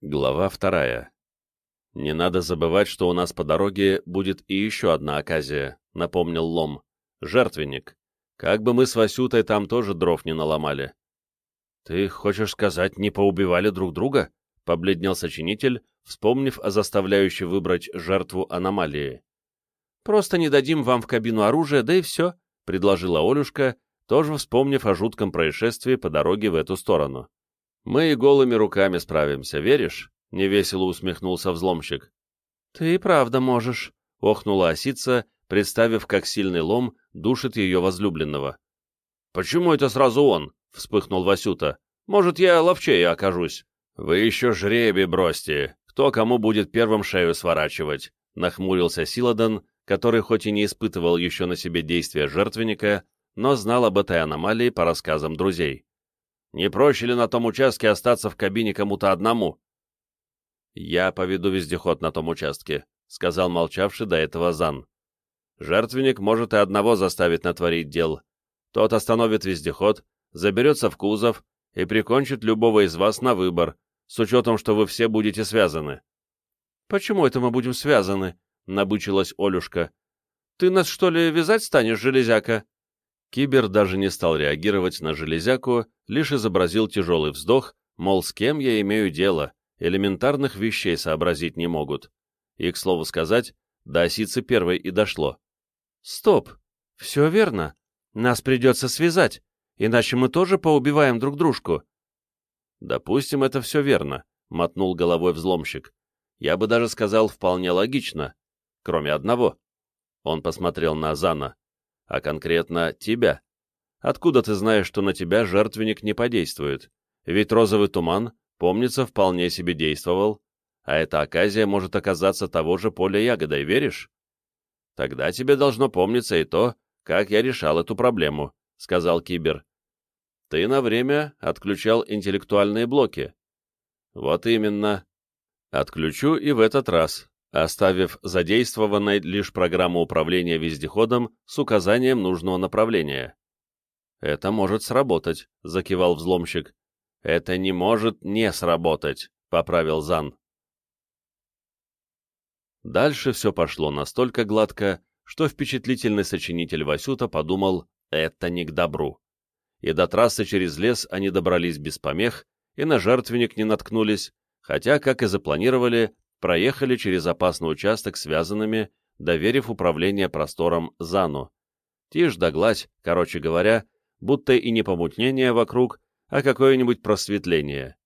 Глава вторая. «Не надо забывать, что у нас по дороге будет и еще одна оказия», — напомнил Лом. «Жертвенник. Как бы мы с Васютой там тоже дров не наломали». «Ты хочешь сказать, не поубивали друг друга?» — побледнел сочинитель, вспомнив о заставляющей выбрать жертву аномалии. «Просто не дадим вам в кабину оружия, да и все», — предложила Олюшка, тоже вспомнив о жутком происшествии по дороге в эту сторону. «Мы и голыми руками справимся, веришь?» — невесело усмехнулся взломщик. «Ты и правда можешь», — охнула осица, представив, как сильный лом душит ее возлюбленного. «Почему это сразу он?» — вспыхнул Васюта. «Может, я ловчее окажусь?» «Вы еще жребий бросьте. Кто кому будет первым шею сворачивать?» — нахмурился Силадан, который хоть и не испытывал еще на себе действия жертвенника, но знал об этой аномалии по рассказам друзей. Не проще ли на том участке остаться в кабине кому-то одному? «Я поведу вездеход на том участке», — сказал молчавший до этого Зан. «Жертвенник может и одного заставить натворить дел. Тот остановит вездеход, заберется в кузов и прикончит любого из вас на выбор, с учетом, что вы все будете связаны». «Почему это мы будем связаны?» — набычилась Олюшка. «Ты нас, что ли, вязать станешь, железяка?» Кибер даже не стал реагировать на железяку, лишь изобразил тяжелый вздох, мол, с кем я имею дело, элементарных вещей сообразить не могут. И, к слову сказать, до осицы первой и дошло. «Стоп! Все верно. Нас придется связать, иначе мы тоже поубиваем друг дружку». «Допустим, это все верно», — мотнул головой взломщик. «Я бы даже сказал вполне логично, кроме одного». Он посмотрел на Зана а конкретно тебя. Откуда ты знаешь, что на тебя жертвенник не подействует? Ведь розовый туман, помнится, вполне себе действовал, а эта оказия может оказаться того же поля ягодой, веришь? Тогда тебе должно помниться и то, как я решал эту проблему, — сказал Кибер. Ты на время отключал интеллектуальные блоки. Вот именно. Отключу и в этот раз, оставив задействованной лишь программу управления вездеходом с указанием нужного направления. «Это может сработать», — закивал взломщик. «Это не может не сработать», — поправил Зан. Дальше все пошло настолько гладко, что впечатлительный сочинитель Васюта подумал, это не к добру. И до трассы через лес они добрались без помех, и на жертвенник не наткнулись, хотя, как и запланировали, проехали через опасный участок связанными, доверив управление простором Зану. Тишь да гладь, короче говоря, будто и не помутнение вокруг, а какое-нибудь просветление.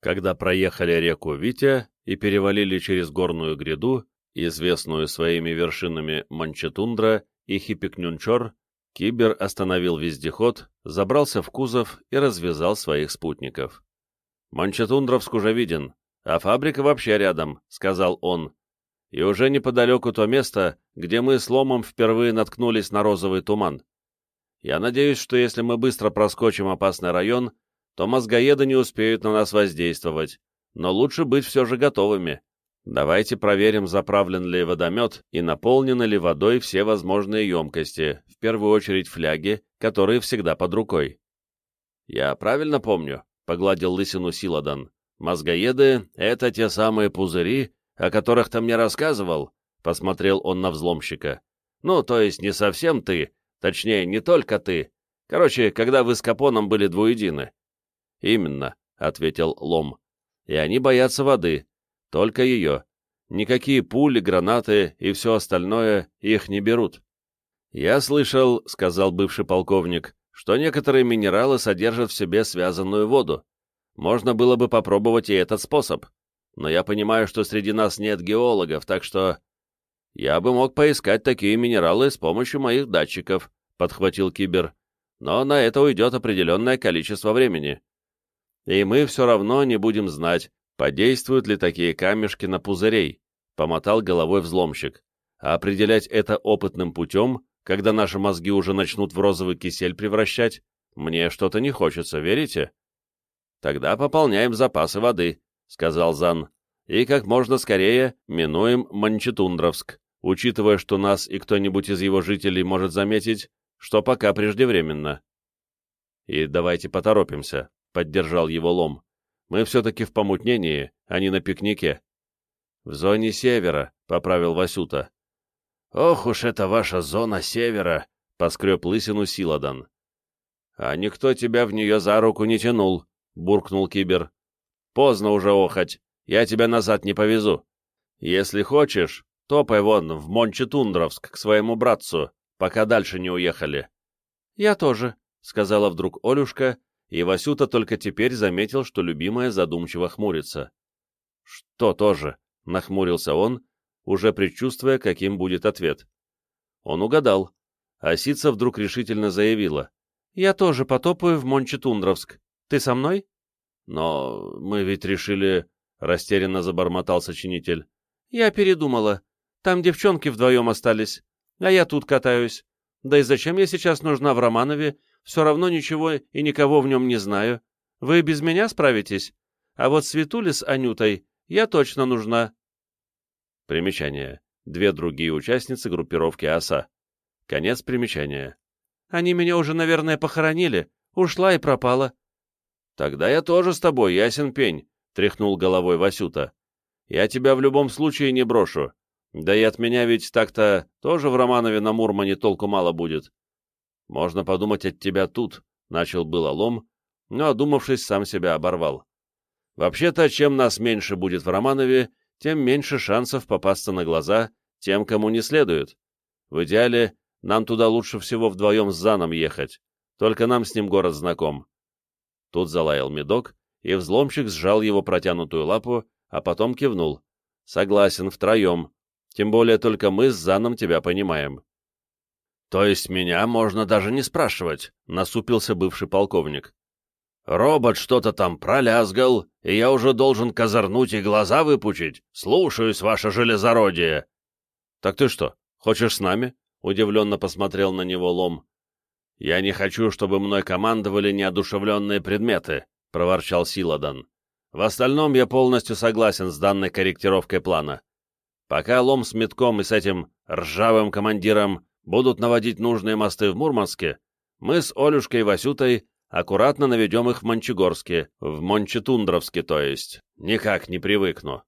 Когда проехали реку Витя и перевалили через горную гряду, известную своими вершинами Манчетундра и Хипикнюнчор, Кибер остановил вездеход, забрался в кузов и развязал своих спутников. «Манчетундровск уже виден, а фабрика вообще рядом», — сказал он. «И уже неподалеку то место, где мы с Ломом впервые наткнулись на розовый туман. Я надеюсь, что если мы быстро проскочим опасный район, то мозгоеды не успеют на нас воздействовать, но лучше быть все же готовыми. Давайте проверим, заправлен ли водомет и наполнены ли водой все возможные емкости, в первую очередь фляги, которые всегда под рукой». «Я правильно помню?» — погладил лысину Силадан. «Мозгоеды — это те самые пузыри, о которых ты мне рассказывал?» — посмотрел он на взломщика. «Ну, то есть не совсем ты, точнее, не только ты. Короче, когда вы с Капоном были двуедины». «Именно», — ответил Лом. «И они боятся воды. Только ее. Никакие пули, гранаты и все остальное их не берут». «Я слышал», — сказал бывший полковник, «что некоторые минералы содержат в себе связанную воду. Можно было бы попробовать и этот способ. Но я понимаю, что среди нас нет геологов, так что... Я бы мог поискать такие минералы с помощью моих датчиков, — подхватил Кибер. Но на это уйдет определенное количество времени. И мы все равно не будем знать, подействуют ли такие камешки на пузырей, — помотал головой взломщик. А определять это опытным путем, когда наши мозги уже начнут в розовый кисель превращать, мне что-то не хочется, верите? «Тогда пополняем запасы воды», — сказал Зан, «и как можно скорее минуем Манчетундровск, учитывая, что нас и кто-нибудь из его жителей может заметить, что пока преждевременно». «И давайте поторопимся», — поддержал его Лом. Мы все-таки в помутнении, а не на пикнике. В зоне севера, — поправил Васюта. Ох уж это ваша зона севера, — поскреб лысину Силадан. А никто тебя в нее за руку не тянул, — буркнул Кибер. Поздно уже охоть, я тебя назад не повезу. Если хочешь, топай вон в Мончетундровск к своему братцу, пока дальше не уехали. Я тоже, — сказала вдруг Олюшка, и Васюта только теперь заметил, что любимая задумчиво хмурится. «Что тоже?» — нахмурился он, уже предчувствуя, каким будет ответ. Он угадал. Осица вдруг решительно заявила. «Я тоже потопаю в Мончетундровск. Ты со мной?» «Но мы ведь решили...» — растерянно забормотал сочинитель. «Я передумала. Там девчонки вдвоем остались, а я тут катаюсь. Да и зачем я сейчас нужна в Романове, все равно ничего и никого в нем не знаю. Вы без меня справитесь? А вот Светуле с Анютой я точно нужна. Примечание. Две другие участницы группировки ОСА. Конец примечания. Они меня уже, наверное, похоронили. Ушла и пропала. Тогда я тоже с тобой, ясен пень, тряхнул головой Васюта. Я тебя в любом случае не брошу. Да и от меня ведь так-то тоже в Романове на Мурмане толку мало будет. «Можно подумать от тебя тут», — начал было лом, но, одумавшись, сам себя оборвал. «Вообще-то, чем нас меньше будет в Романове, тем меньше шансов попасться на глаза тем, кому не следует. В идеале, нам туда лучше всего вдвоем с Заном ехать, только нам с ним город знаком». Тут залаял медок, и взломщик сжал его протянутую лапу, а потом кивнул. «Согласен, втроем. Тем более только мы с Заном тебя понимаем». «То есть меня можно даже не спрашивать», — насупился бывший полковник. «Робот что-то там пролязгал, и я уже должен козырнуть и глаза выпучить. Слушаюсь, ваше железородие». «Так ты что, хочешь с нами?» — удивленно посмотрел на него Лом. «Я не хочу, чтобы мной командовали неодушевленные предметы», — проворчал Силадан. «В остальном я полностью согласен с данной корректировкой плана. Пока Лом с Метком и с этим ржавым командиром будут наводить нужные мосты в Мурманске, мы с Олюшкой и Васютой аккуратно наведем их в Мончегорске, в Мончетундровске, то есть. Никак не привыкну.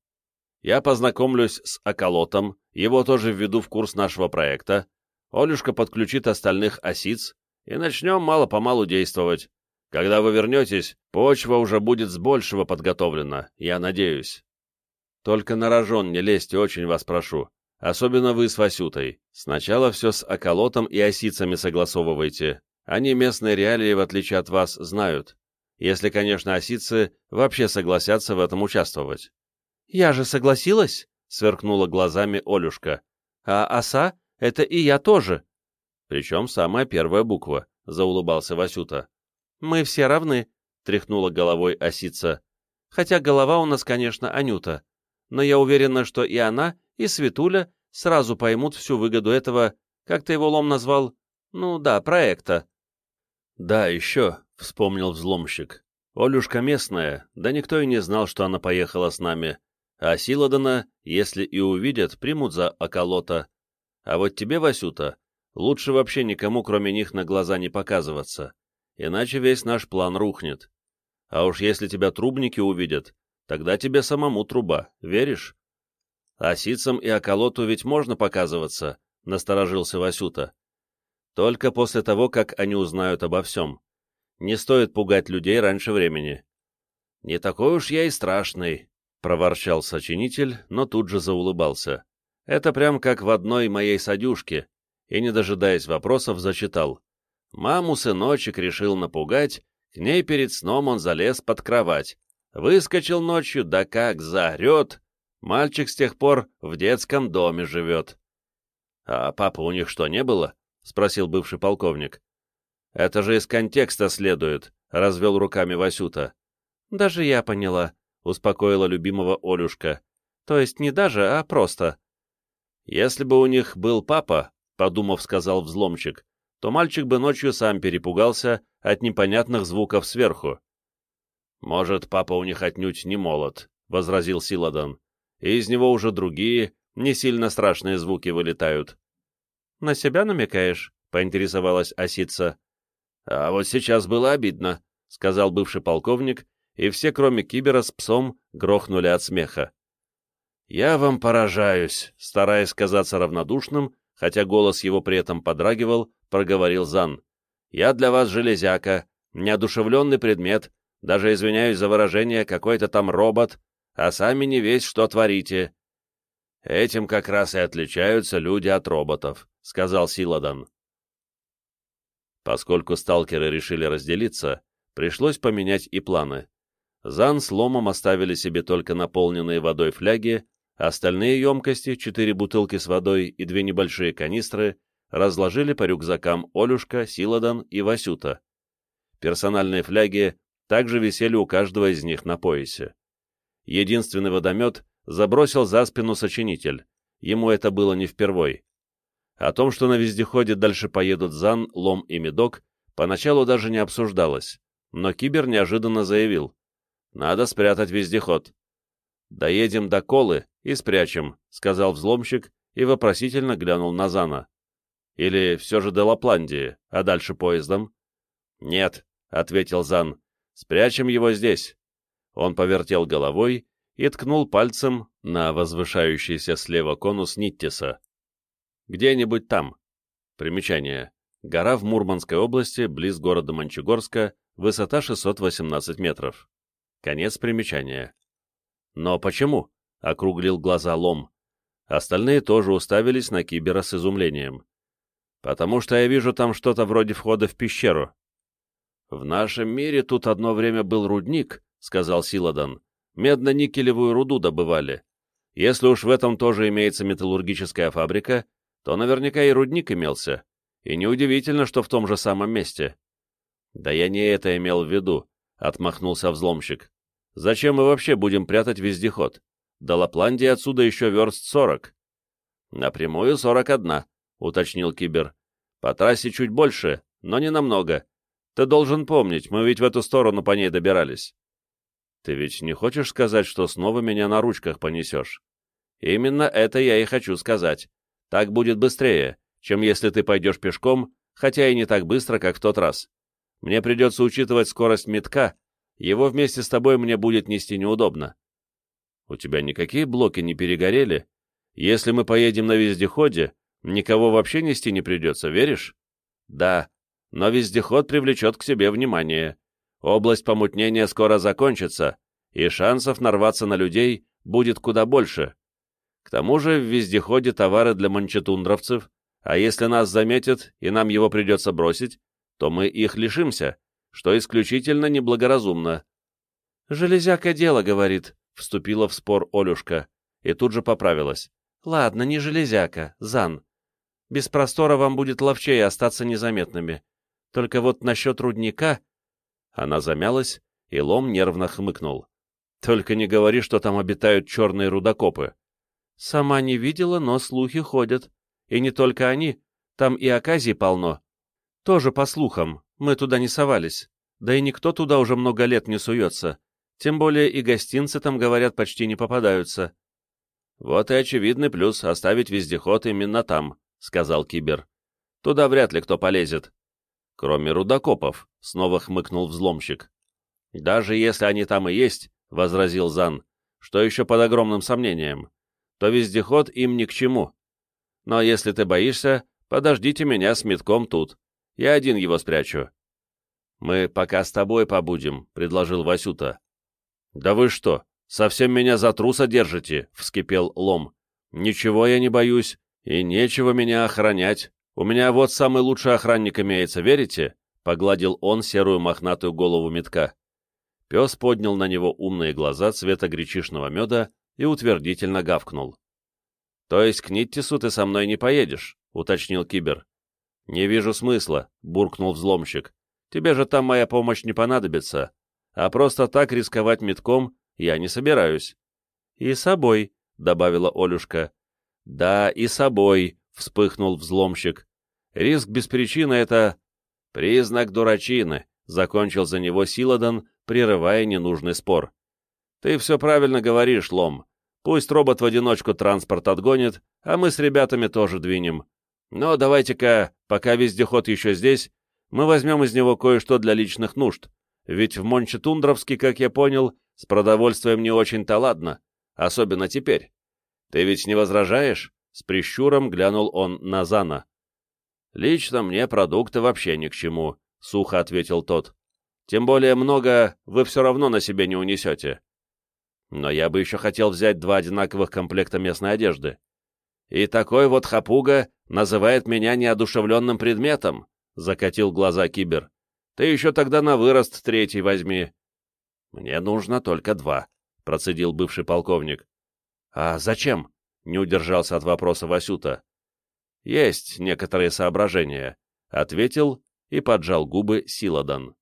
Я познакомлюсь с Околотом, его тоже введу в курс нашего проекта, Олюшка подключит остальных осиц, и начнем мало-помалу действовать. Когда вы вернетесь, почва уже будет с большего подготовлена, я надеюсь. Только на рожон не лезьте, очень вас прошу. Особенно вы с Васютой. Сначала все с околотом и осицами согласовывайте. Они местные реалии, в отличие от вас, знают. Если, конечно, осицы вообще согласятся в этом участвовать. «Я же согласилась?» — сверкнула глазами Олюшка. «А оса — это и я тоже». «Причем самая первая буква», — заулыбался Васюта. «Мы все равны», — тряхнула головой осица. «Хотя голова у нас, конечно, Анюта. Но я уверена, что и она, и Светуля сразу поймут всю выгоду этого, как ты его лом назвал? Ну да, проекта. Да, еще, — вспомнил взломщик. Олюшка местная, да никто и не знал, что она поехала с нами. А Силадана, если и увидят, примут за околота. А вот тебе, Васюта, лучше вообще никому, кроме них, на глаза не показываться, иначе весь наш план рухнет. А уж если тебя трубники увидят, тогда тебе самому труба, веришь? «Осицам и околоту ведь можно показываться», — насторожился Васюта. «Только после того, как они узнают обо всем. Не стоит пугать людей раньше времени». «Не такой уж я и страшный», — проворчал сочинитель, но тут же заулыбался. «Это прям как в одной моей садюшке», и, не дожидаясь вопросов, зачитал. «Маму сыночек решил напугать, к ней перед сном он залез под кровать. Выскочил ночью, да как заорет, Мальчик с тех пор в детском доме живет. — А папа у них что, не было? — спросил бывший полковник. — Это же из контекста следует, — развел руками Васюта. — Даже я поняла, — успокоила любимого Олюшка. — То есть не даже, а просто. — Если бы у них был папа, — подумав, сказал взломчик, то мальчик бы ночью сам перепугался от непонятных звуков сверху. — Может, папа у них отнюдь не молод, — возразил Силадан и из него уже другие, не сильно страшные звуки вылетают. — На себя намекаешь? — поинтересовалась осица. — А вот сейчас было обидно, — сказал бывший полковник, и все, кроме Кибера с псом, грохнули от смеха. «Я вам поражаюсь», — стараясь казаться равнодушным, хотя голос его при этом подрагивал, проговорил Зан. «Я для вас железяка, неодушевленный предмет, даже извиняюсь за выражение, какой-то там робот, а сами не весь что творите». «Этим как раз и отличаются люди от роботов», — сказал Силадан. Поскольку сталкеры решили разделиться, пришлось поменять и планы. Зан с Ломом оставили себе только наполненные водой фляги, остальные емкости, четыре бутылки с водой и две небольшие канистры, разложили по рюкзакам Олюшка, Силадан и Васюта. Персональные фляги также висели у каждого из них на поясе. Единственный водомет забросил за спину сочинитель, ему это было не впервой. О том, что на вездеходе дальше поедут Зан, Лом и Медок, поначалу даже не обсуждалось, но Кибер неожиданно заявил. «Надо спрятать вездеход». «Доедем до Колы и спрячем», — сказал взломщик и вопросительно глянул на Зана. «Или все же до Лапландии, а дальше поездом?» «Нет», — ответил Зан, — «спрячем его здесь». Он повертел головой и ткнул пальцем на возвышающийся слева конус Ниттиса. «Где-нибудь там». Примечание. Гора в Мурманской области, близ города Мончегорска, высота 618 метров. Конец примечания. «Но почему?» — округлил глаза Лом. Остальные тоже уставились на Кибера с изумлением. «Потому что я вижу там что-то вроде входа в пещеру». «В нашем мире тут одно время был рудник», — сказал Силадан медно-никелевую руду добывали. Если уж в этом тоже имеется металлургическая фабрика, то наверняка и рудник имелся. И неудивительно, что в том же самом месте. «Да я не это имел в виду», — отмахнулся взломщик. «Зачем мы вообще будем прятать вездеход? До Лапландии отсюда еще верст сорок». «Напрямую сорок одна», — уточнил Кибер. «По трассе чуть больше, но не намного. Ты должен помнить, мы ведь в эту сторону по ней добирались». Ты ведь не хочешь сказать, что снова меня на ручках понесешь? Именно это я и хочу сказать. Так будет быстрее, чем если ты пойдешь пешком, хотя и не так быстро, как в тот раз. Мне придется учитывать скорость метка, его вместе с тобой мне будет нести неудобно. У тебя никакие блоки не перегорели? Если мы поедем на вездеходе, никого вообще нести не придется, веришь? Да, но вездеход привлечет к себе внимание. Область помутнения скоро закончится, и шансов нарваться на людей будет куда больше. К тому же в вездеходе товары для манчетундровцев, а если нас заметят и нам его придется бросить, то мы их лишимся, что исключительно неблагоразумно. «Железяка дело, — говорит», — вступила в спор Олюшка, и тут же поправилась. «Ладно, не железяка, Зан. Без простора вам будет ловчее остаться незаметными. Только вот насчет рудника она замялась, и Лом нервно хмыкнул. «Только не говори, что там обитают черные рудокопы». «Сама не видела, но слухи ходят. И не только они, там и оказий полно. Тоже по слухам, мы туда не совались. Да и никто туда уже много лет не суется. Тем более и гостинцы там, говорят, почти не попадаются». «Вот и очевидный плюс оставить вездеход именно там», — сказал Кибер. «Туда вряд ли кто полезет. Кроме рудокопов, — снова хмыкнул взломщик. Даже если они там и есть, — возразил Зан, — что еще под огромным сомнением, то вездеход им ни к чему. Но если ты боишься, подождите меня с метком тут. Я один его спрячу. Мы пока с тобой побудем, — предложил Васюта. Да вы что, совсем меня за труса держите, — вскипел Лом. Ничего я не боюсь, и нечего меня охранять. «У меня вот самый лучший охранник имеется, верите?» — погладил он серую мохнатую голову метка. Пес поднял на него умные глаза цвета гречишного меда и утвердительно гавкнул. «То есть к Ниттису ты со мной не поедешь?» — уточнил Кибер. «Не вижу смысла», — буркнул взломщик. «Тебе же там моя помощь не понадобится. А просто так рисковать метком я не собираюсь». «И собой», — добавила Олюшка. «Да, и собой», — вспыхнул взломщик. Риск без причины — это... Признак дурачины, — закончил за него Силадан, прерывая ненужный спор. Ты все правильно говоришь, Лом. Пусть робот в одиночку транспорт отгонит, а мы с ребятами тоже двинем. Но давайте-ка, пока вездеход еще здесь, мы возьмем из него кое-что для личных нужд. Ведь в Мончетундровске, как я понял, с продовольствием не очень-то ладно, особенно теперь. Ты ведь не возражаешь?» С прищуром глянул он на Зана. «Лично мне продукты вообще ни к чему», — сухо ответил тот. «Тем более много вы все равно на себе не унесете. Но я бы еще хотел взять два одинаковых комплекта местной одежды. И такой вот хапуга называет меня неодушевленным предметом, — закатил глаза Кибер. Ты еще тогда на вырост третий возьми. Мне нужно только два, — процедил бывший полковник. А зачем? — не удержался от вопроса Васюта. Есть некоторые соображения, — ответил и поджал губы Силадан.